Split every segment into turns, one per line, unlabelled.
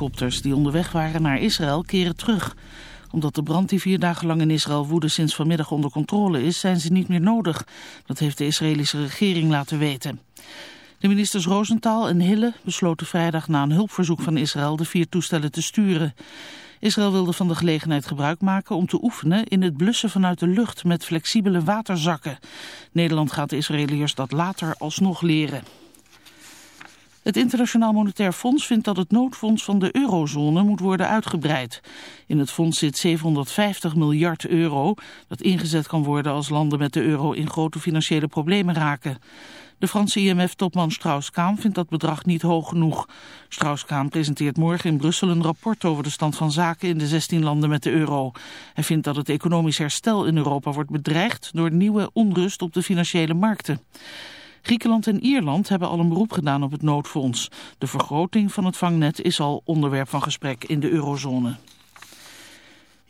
helikopters die onderweg waren naar Israël keren terug. Omdat de brand die vier dagen lang in Israël woedde sinds vanmiddag onder controle is, zijn ze niet meer nodig. Dat heeft de Israëlische regering laten weten. De ministers Rosenthal en Hille besloten vrijdag na een hulpverzoek van Israël de vier toestellen te sturen. Israël wilde van de gelegenheid gebruik maken om te oefenen in het blussen vanuit de lucht met flexibele waterzakken. Nederland gaat de Israëliërs dat later alsnog leren. Het Internationaal Monetair Fonds vindt dat het noodfonds van de eurozone moet worden uitgebreid. In het fonds zit 750 miljard euro dat ingezet kan worden als landen met de euro in grote financiële problemen raken. De Franse IMF-topman Strauss-Kaan vindt dat bedrag niet hoog genoeg. Strauss-Kaan presenteert morgen in Brussel een rapport over de stand van zaken in de 16 landen met de euro. Hij vindt dat het economisch herstel in Europa wordt bedreigd door nieuwe onrust op de financiële markten. Griekenland en Ierland hebben al een beroep gedaan op het noodfonds. De vergroting van het vangnet is al onderwerp van gesprek in de eurozone.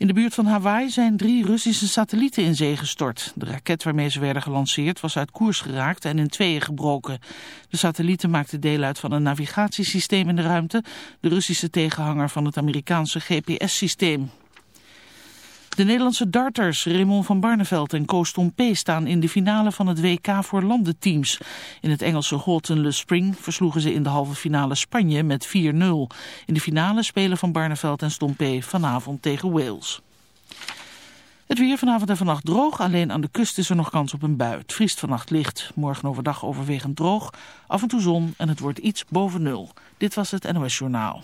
In de buurt van Hawaii zijn drie Russische satellieten in zee gestort. De raket waarmee ze werden gelanceerd was uit koers geraakt en in tweeën gebroken. De satellieten maakten deel uit van een navigatiesysteem in de ruimte, de Russische tegenhanger van het Amerikaanse GPS-systeem. De Nederlandse darters Raymond van Barneveld en Koos P. staan in de finale van het WK voor landenteams. In het Engelse Halton Le Spring versloegen ze in de halve finale Spanje met 4-0. In de finale spelen Van Barneveld en Stompé vanavond tegen Wales. Het weer vanavond en vannacht droog, alleen aan de kust is er nog kans op een bui. Het vriest vannacht licht, morgen overdag overwegend droog, af en toe zon en het wordt iets boven nul. Dit was het NOS Journaal.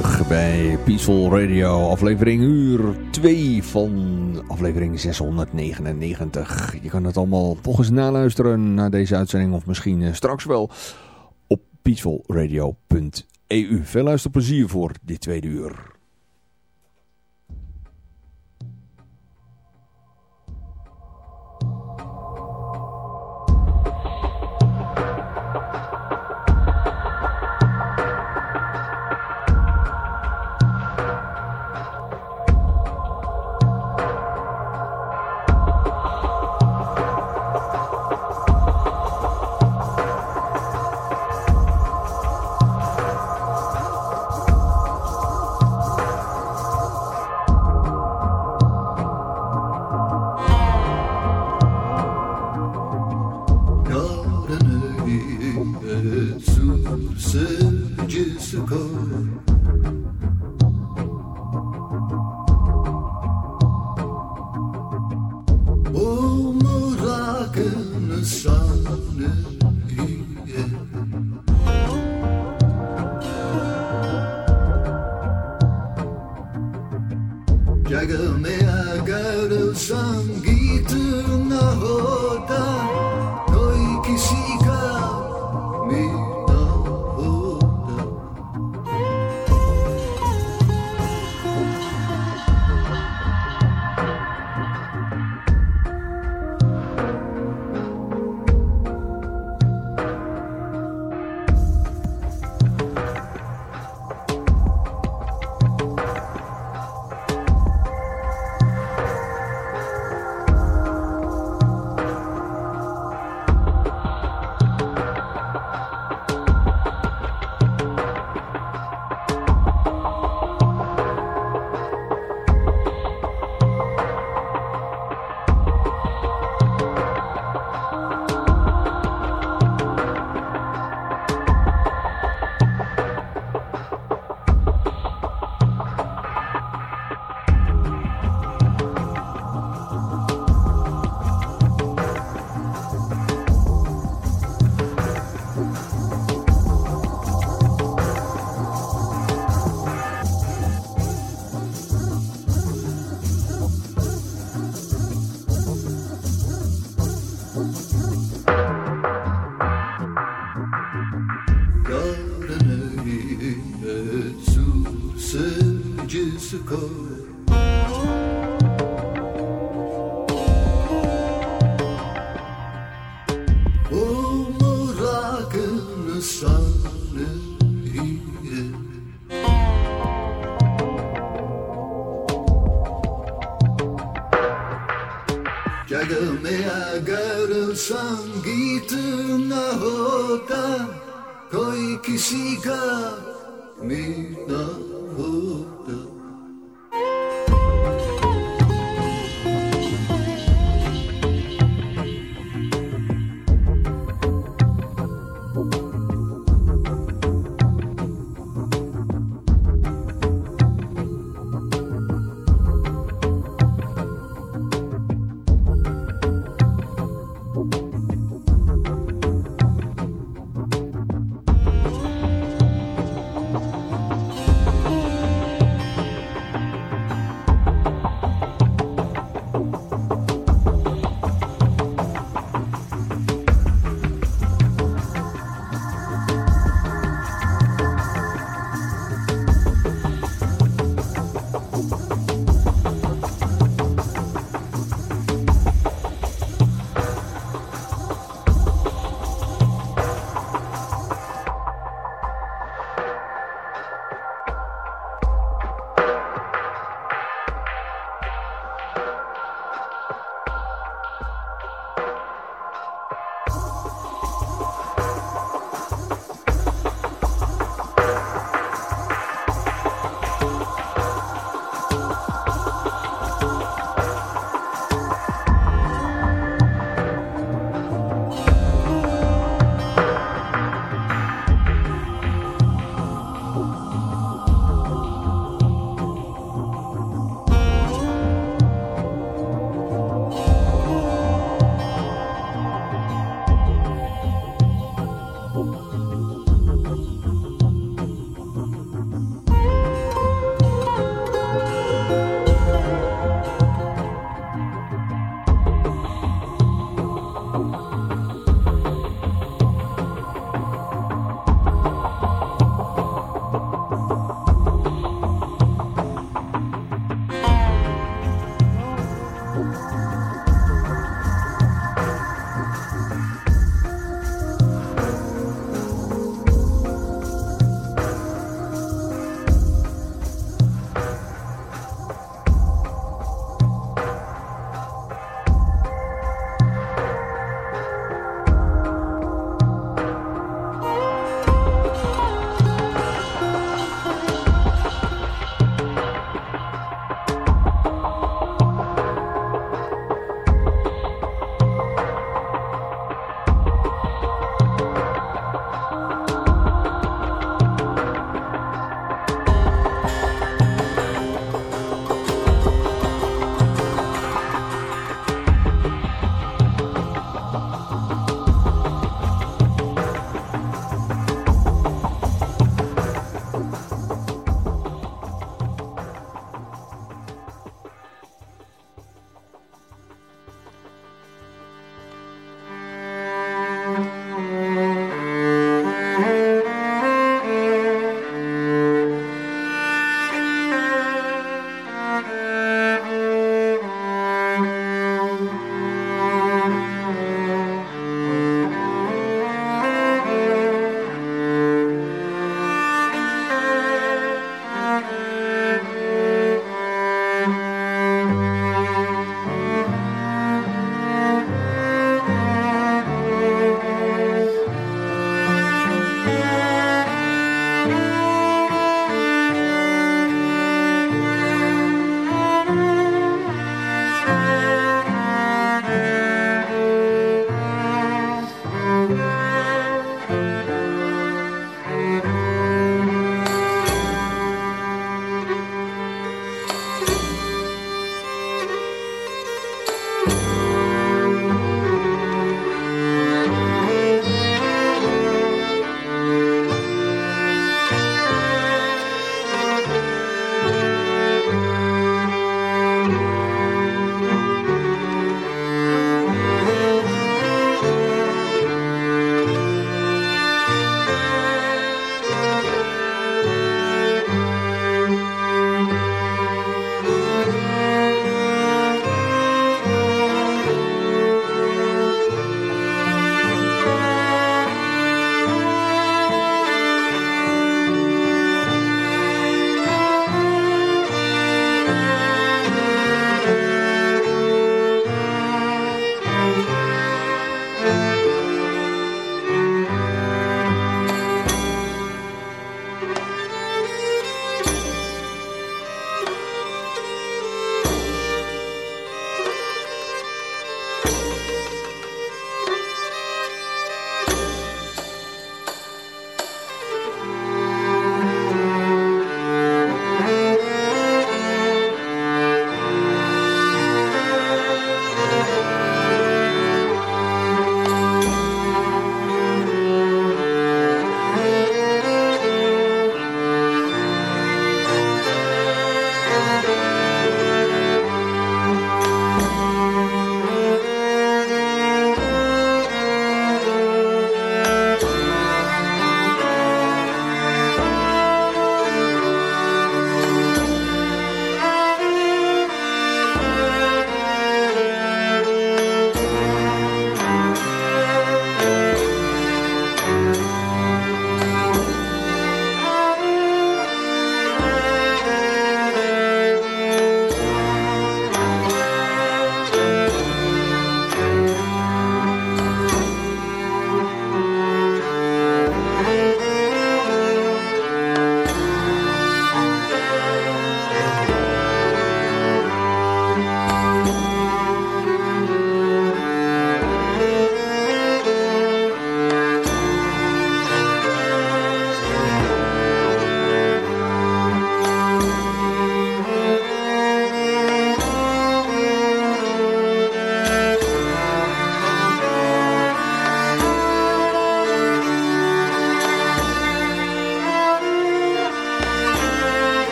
terug bij Peaceful Radio, aflevering uur 2 van aflevering 699. Je kan het allemaal nog eens naluisteren naar deze uitzending of misschien eh, straks wel op peacefulradio.eu. Veel luisterplezier voor dit tweede uur.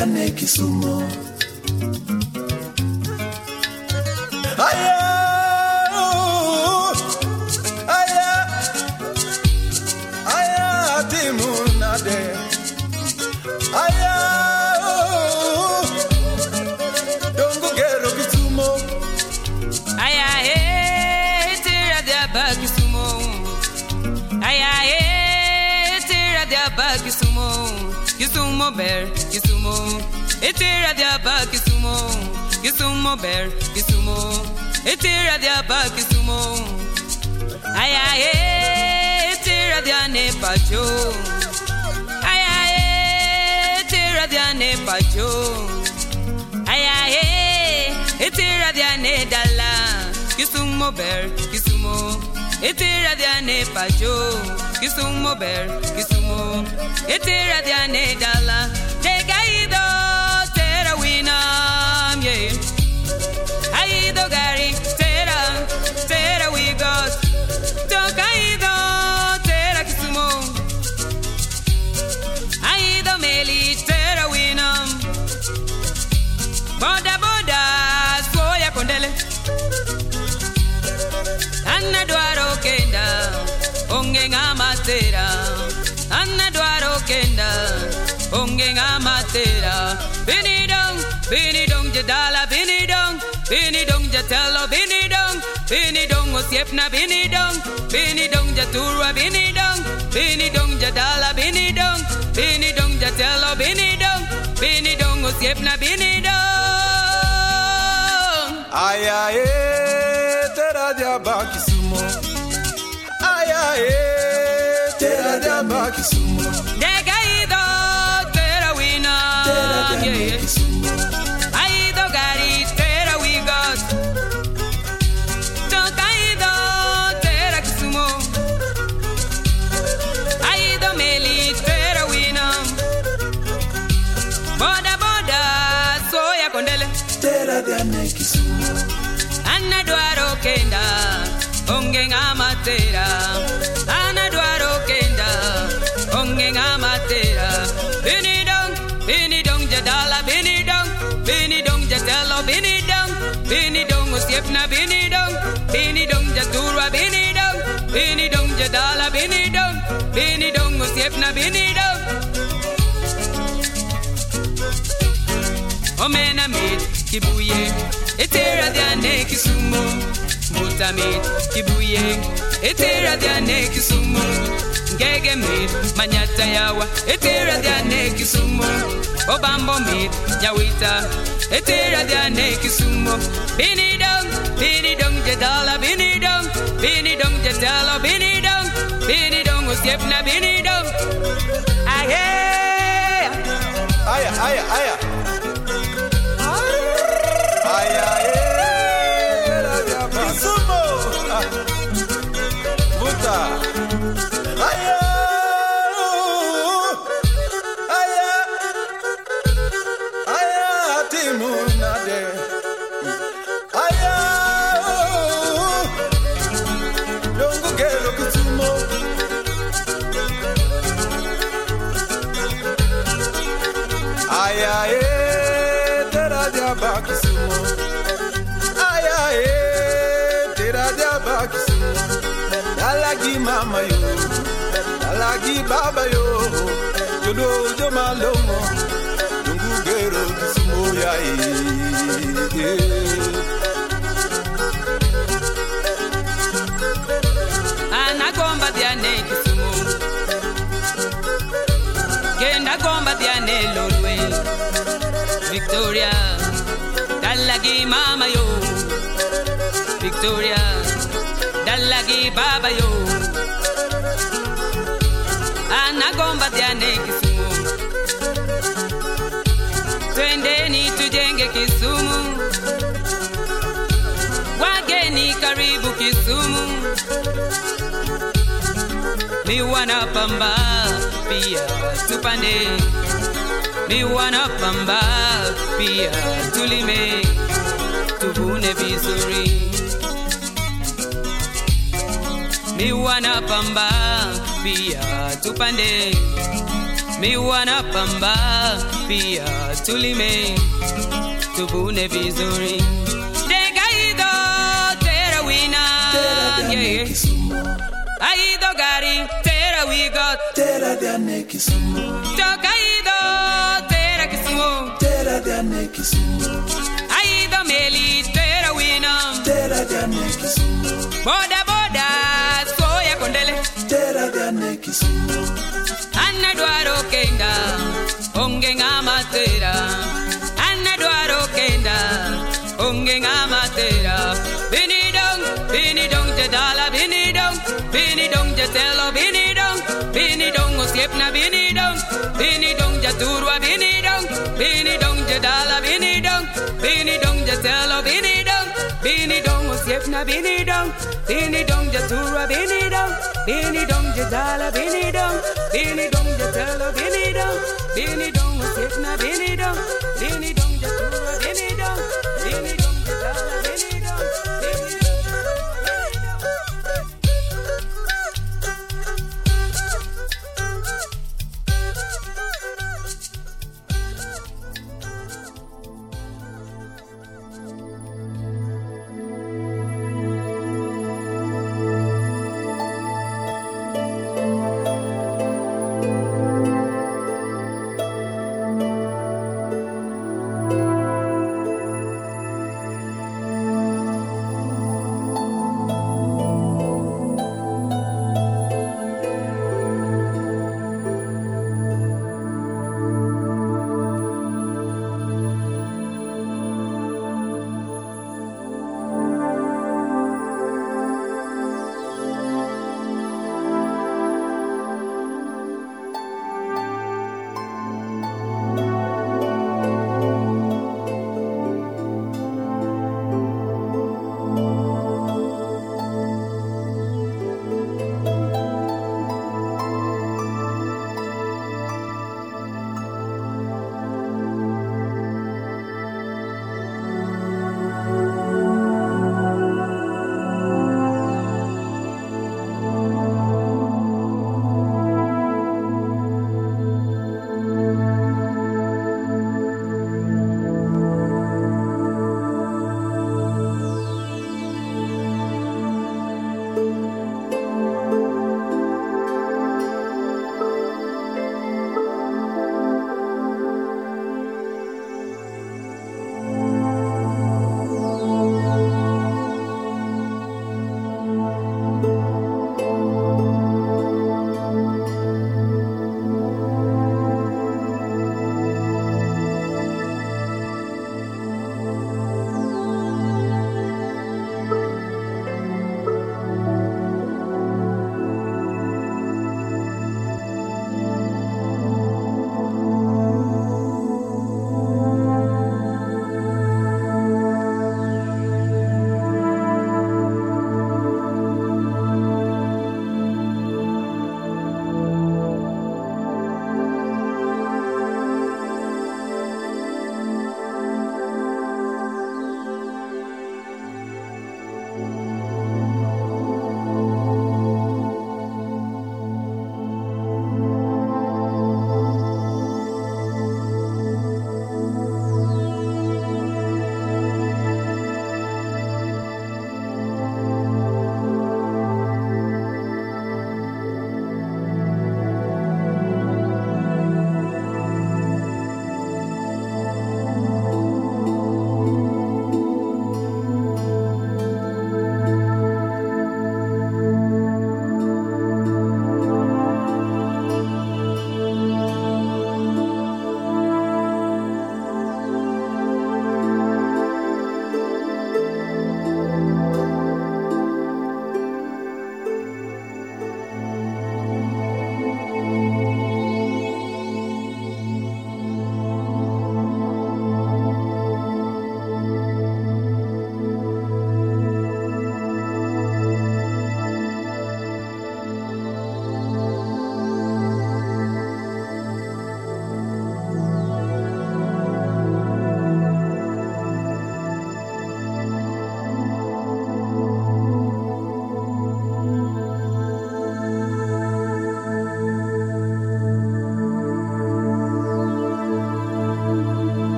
Diane Kisumo. Aya, aya, aya, timunade. Aya, dongo gero Kisumo.
Aya, eh, tira de aba Kisumo. Aya, eh, tira de aba Kisumo. Kisumo Kisumo. Etira de aba Kisumo. Kisumo ber, Kisumo. Etira de aba Kisumo. Aya, eh, tira de ane pacho. Aya, eh, tira de ane pacho. Aya, eh, etira de ane dala. Kisumo ber, Kisumo. Etira de ane pacho. Ber, Kisumo. Etira de ane dala. Onge ngamatera. Bini dong, bini dong jadala, bini dong, bini dong jatelo, bini dong, bini dong osiepna, bini dong, bini dong jaturwa, bini dong, bini dong jadala, bini dong, bini dong jatelo, bini dong, bini dong osiepna, bini dong.
Aya, eh, tera diaba Kisumo. Aya, eh, tera diaba Kisumo.
Usiepna, bini dong. omena mit kibuye etera diane kisumo. Muta mit kibuye etera diane kisumo. Ngege mit manyata yawa etera diane kisumo. Obambo mit nyawita etera diane kisumo. Bini dong bini dong jedala bini dong bini dong jedala bini dong bini dong usiepna bini dong ahe
Aya, aya, aya. Aya, eh, dalagi baba yo, yodo jo malomo, dungu gero Kisumo ya
anagomba diane kisumu. Kenda gomba diane lolwe. Victoria dalagi mama yo. Victoria dalagi baba yo anagomba kisumu. Twendeni tujenge kisumu. Wageni karibu kisumu. Mi wanapamba pia tupande. Mi wanapamba pia tulime. Tuvune vizuri. Mi wanapamba pia tupande. Mi wana pamba pia tulime. Tubune vizuri. Degaido tera wina. Yeah. aido gari tera wigot
Tera de ane kisumo,
Duaro Kenda, Ongen Amatera. Anna Duaro Kenda, Ongen Amatera. Binidong, Binidong Jadala, Binidong, Binidong Jatelo, Binidong, Binidong Oskepna, Binidong, Binidong Jaturwa, Binidong, Binidong Jadala, Binidong, Binidong Jatelo, Binidong, Binidong Oskepna, Binidong, Binidong Jaturwa, Binidong, Bini dong je dala, bini dong, bini dong je telo, bini dong, bini.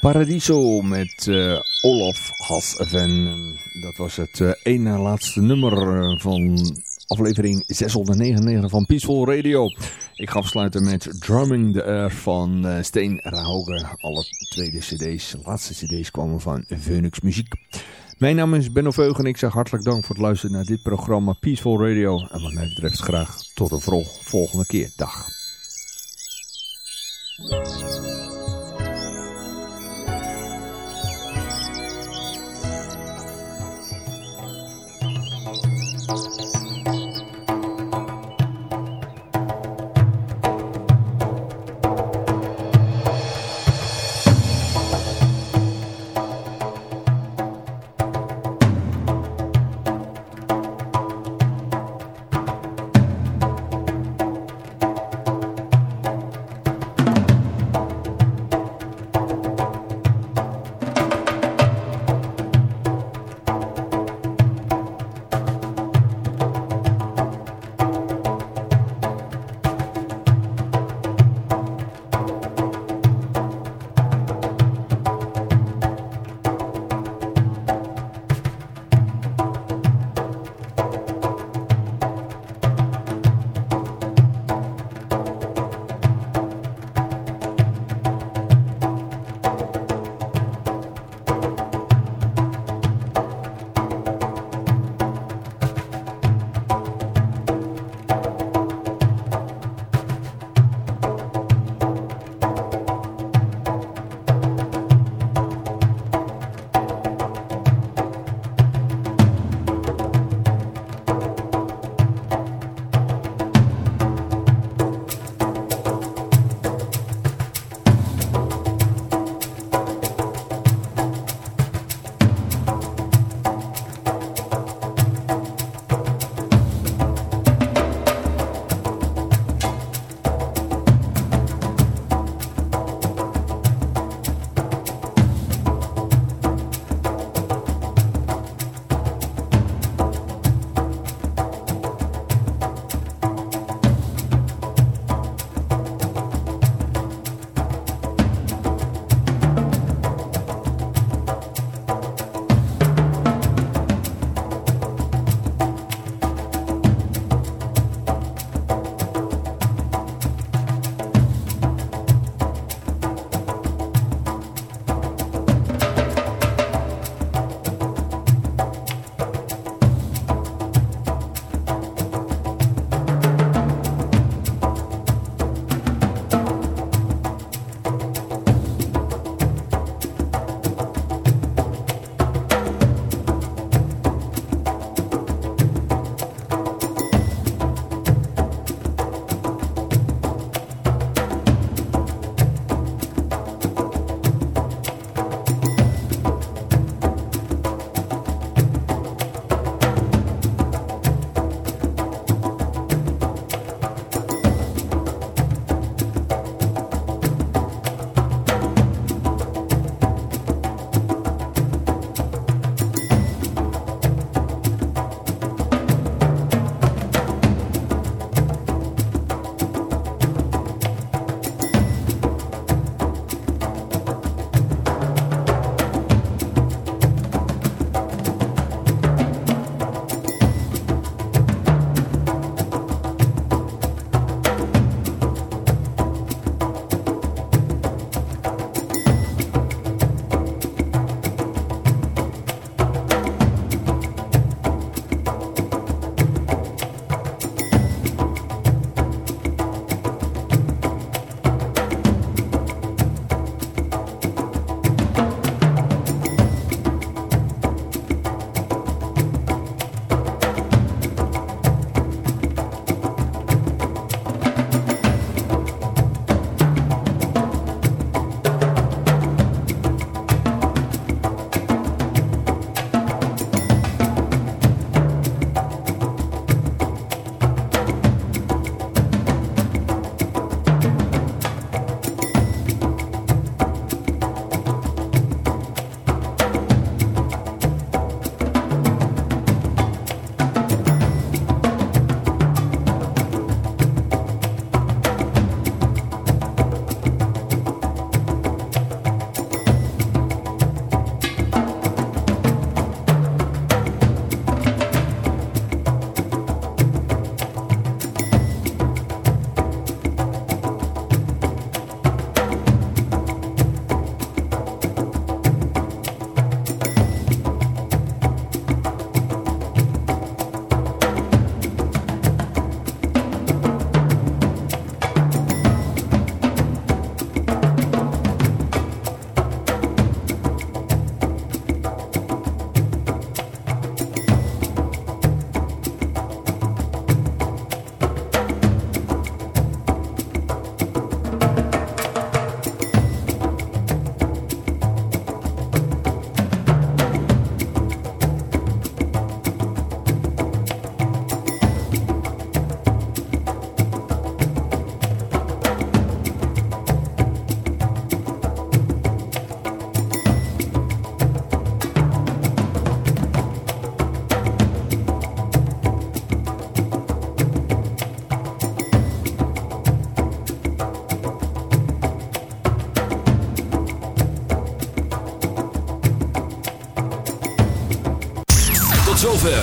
Paradiso met uh, Olaf Hasven. Dat was het uh, na laatste nummer uh, van aflevering 699 van Peaceful Radio. Ik ga afsluiten met Drumming the Air van Steen Rahoge. Alle tweede cd's, laatste cd's kwamen van Phoenix Muziek. Mijn naam is Benno Veug en ik zeg hartelijk dank voor het luisteren naar dit programma Peaceful Radio. En wat mij betreft graag tot de volgende keer. Dag.